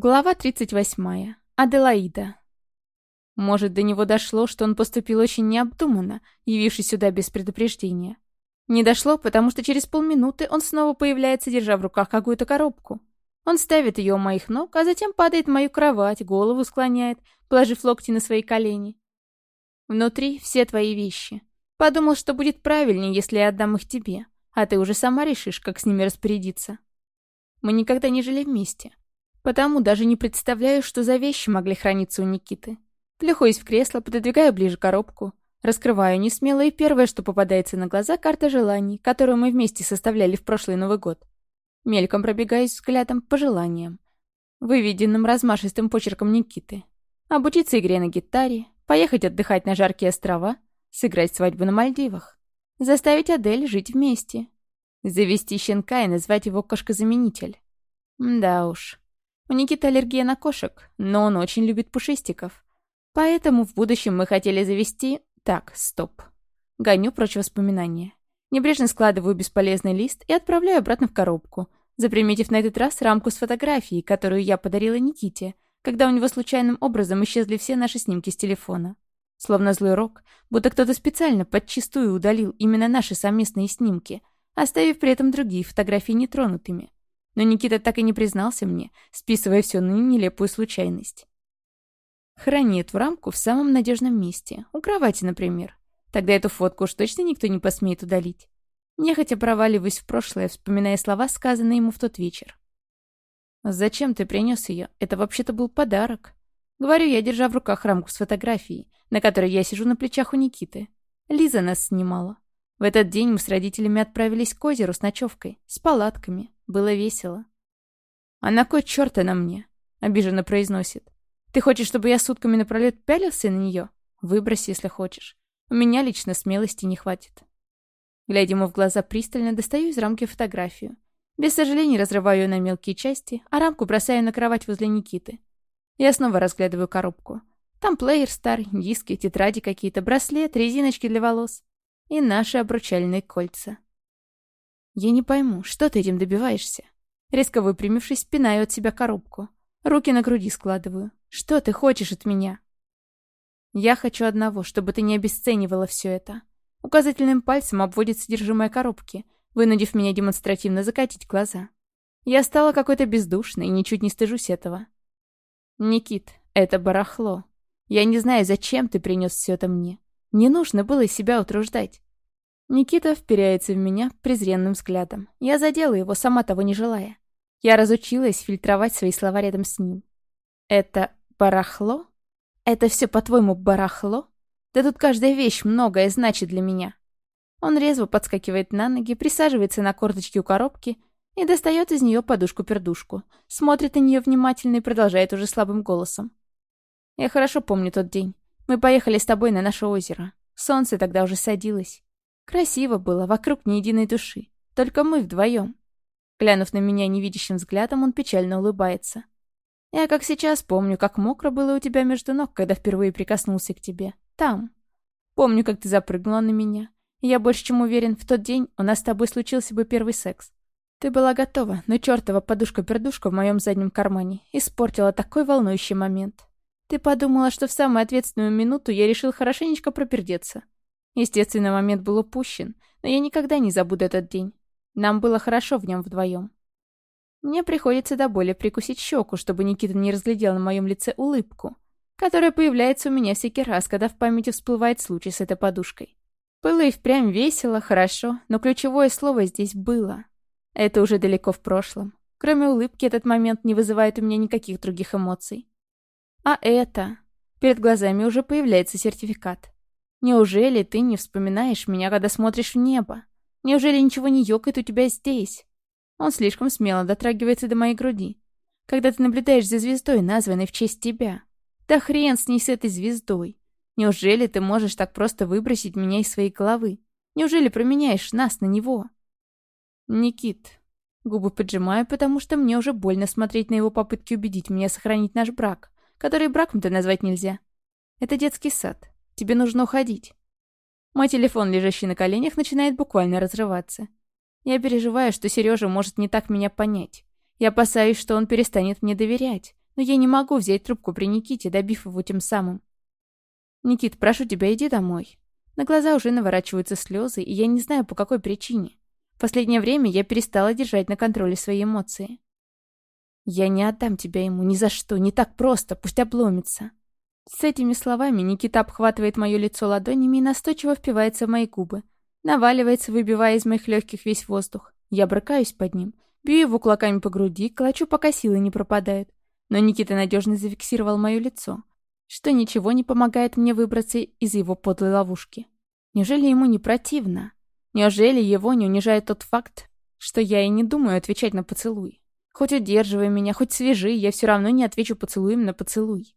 Глава 38. Аделаида. Может, до него дошло, что он поступил очень необдуманно, явившись сюда без предупреждения. Не дошло, потому что через полминуты он снова появляется, держа в руках какую-то коробку. Он ставит ее у моих ног, а затем падает в мою кровать, голову склоняет, положив локти на свои колени. Внутри все твои вещи. Подумал, что будет правильнее, если я отдам их тебе, а ты уже сама решишь, как с ними распорядиться. Мы никогда не жили вместе. Потому даже не представляю, что за вещи могли храниться у Никиты. Плюхаюсь в кресло, пододвигаю ближе коробку. Раскрываю не смело, и первое, что попадается на глаза, карта желаний, которую мы вместе составляли в прошлый Новый год. Мельком пробегаюсь взглядом по желаниям. Выведенным размашистым почерком Никиты. Обучиться игре на гитаре, поехать отдыхать на жаркие острова, сыграть свадьбу на Мальдивах, заставить Адель жить вместе, завести щенка и назвать его кошкозаменитель. Да уж. У Никиты аллергия на кошек, но он очень любит пушистиков. Поэтому в будущем мы хотели завести... Так, стоп. Гоню прочь воспоминания. Небрежно складываю бесполезный лист и отправляю обратно в коробку, заприметив на этот раз рамку с фотографией, которую я подарила Никите, когда у него случайным образом исчезли все наши снимки с телефона. Словно злой рок, будто кто-то специально подчистую удалил именно наши совместные снимки, оставив при этом другие фотографии нетронутыми. Но Никита так и не признался мне, списывая все на нелепую случайность. Хранит в рамку в самом надежном месте, у кровати, например. Тогда эту фотку уж точно никто не посмеет удалить. Нехотя проваливаюсь в прошлое, вспоминая слова, сказанные ему в тот вечер. «Зачем ты принес ее? Это вообще-то был подарок». Говорю я, держа в руках рамку с фотографией, на которой я сижу на плечах у Никиты. Лиза нас снимала. В этот день мы с родителями отправились к озеру с ночевкой, с палатками. Было весело. «А на кой черт она мне?» — обиженно произносит. «Ты хочешь, чтобы я сутками напролет пялился на нее? Выброси, если хочешь. У меня лично смелости не хватит». Глядя ему в глаза пристально, достаю из рамки фотографию. Без сожалений разрываю ее на мелкие части, а рамку бросаю на кровать возле Никиты. Я снова разглядываю коробку. Там плеер старый, диски, тетради какие-то, браслет, резиночки для волос и наши обручальные кольца. Я не пойму, что ты этим добиваешься? Резко выпрямившись, пинаю от себя коробку. Руки на груди складываю. Что ты хочешь от меня? Я хочу одного, чтобы ты не обесценивала все это. Указательным пальцем обводит содержимое коробки, вынудив меня демонстративно закатить глаза. Я стала какой-то бездушной и ничуть не стыжусь этого. Никит, это барахло. Я не знаю, зачем ты принес все это мне. Не нужно было себя утруждать. Никита вперяется в меня презренным взглядом. Я задела его, сама того не желая. Я разучилась фильтровать свои слова рядом с ним. Это барахло? Это все, по-твоему, барахло? Да тут каждая вещь многое значит для меня. Он резво подскакивает на ноги, присаживается на корточки у коробки и достает из нее подушку-пердушку, смотрит на нее внимательно и продолжает уже слабым голосом. Я хорошо помню тот день. Мы поехали с тобой на наше озеро. Солнце тогда уже садилось. Красиво было, вокруг ни единой души. Только мы вдвоем. Глянув на меня невидящим взглядом, он печально улыбается. Я как сейчас помню, как мокро было у тебя между ног, когда впервые прикоснулся к тебе. Там. Помню, как ты запрыгнула на меня. Я больше чем уверен, в тот день у нас с тобой случился бы первый секс. Ты была готова, но чертова подушка-пердушка в моем заднем кармане испортила такой волнующий момент. Ты подумала, что в самую ответственную минуту я решил хорошенечко пропердеться. Естественный момент был упущен, но я никогда не забуду этот день. Нам было хорошо в нем вдвоем. Мне приходится до боли прикусить щеку, чтобы Никита не разглядел на моем лице улыбку, которая появляется у меня всякий раз, когда в памяти всплывает случай с этой подушкой. Было и впрямь весело, хорошо, но ключевое слово здесь было. Это уже далеко в прошлом. Кроме улыбки, этот момент не вызывает у меня никаких других эмоций. А это... Перед глазами уже появляется сертификат. Неужели ты не вспоминаешь меня, когда смотришь в небо? Неужели ничего не ёкает у тебя здесь? Он слишком смело дотрагивается до моей груди. Когда ты наблюдаешь за звездой, названной в честь тебя. Да хрен с ней с этой звездой. Неужели ты можешь так просто выбросить меня из своей головы? Неужели променяешь нас на него? Никит. Губы поджимаю, потому что мне уже больно смотреть на его попытки убедить меня сохранить наш брак который браком-то назвать нельзя. Это детский сад. Тебе нужно уходить. Мой телефон, лежащий на коленях, начинает буквально разрываться. Я переживаю, что Сережа может не так меня понять. Я опасаюсь, что он перестанет мне доверять, но я не могу взять трубку при Никите, добив его тем самым. «Никит, прошу тебя, иди домой». На глаза уже наворачиваются слезы, и я не знаю, по какой причине. В последнее время я перестала держать на контроле свои эмоции. «Я не отдам тебя ему ни за что, не так просто, пусть обломится». С этими словами Никита обхватывает мое лицо ладонями и настойчиво впивается в мои губы. Наваливается, выбивая из моих легких весь воздух. Я брыкаюсь под ним, бью его кулаками по груди, клочу, пока силы не пропадают. Но Никита надежно зафиксировал мое лицо, что ничего не помогает мне выбраться из его подлой ловушки. Неужели ему не противно? Неужели его не унижает тот факт, что я и не думаю отвечать на поцелуй? Хоть удерживай меня, хоть свяжи, я все равно не отвечу поцелуем на поцелуй.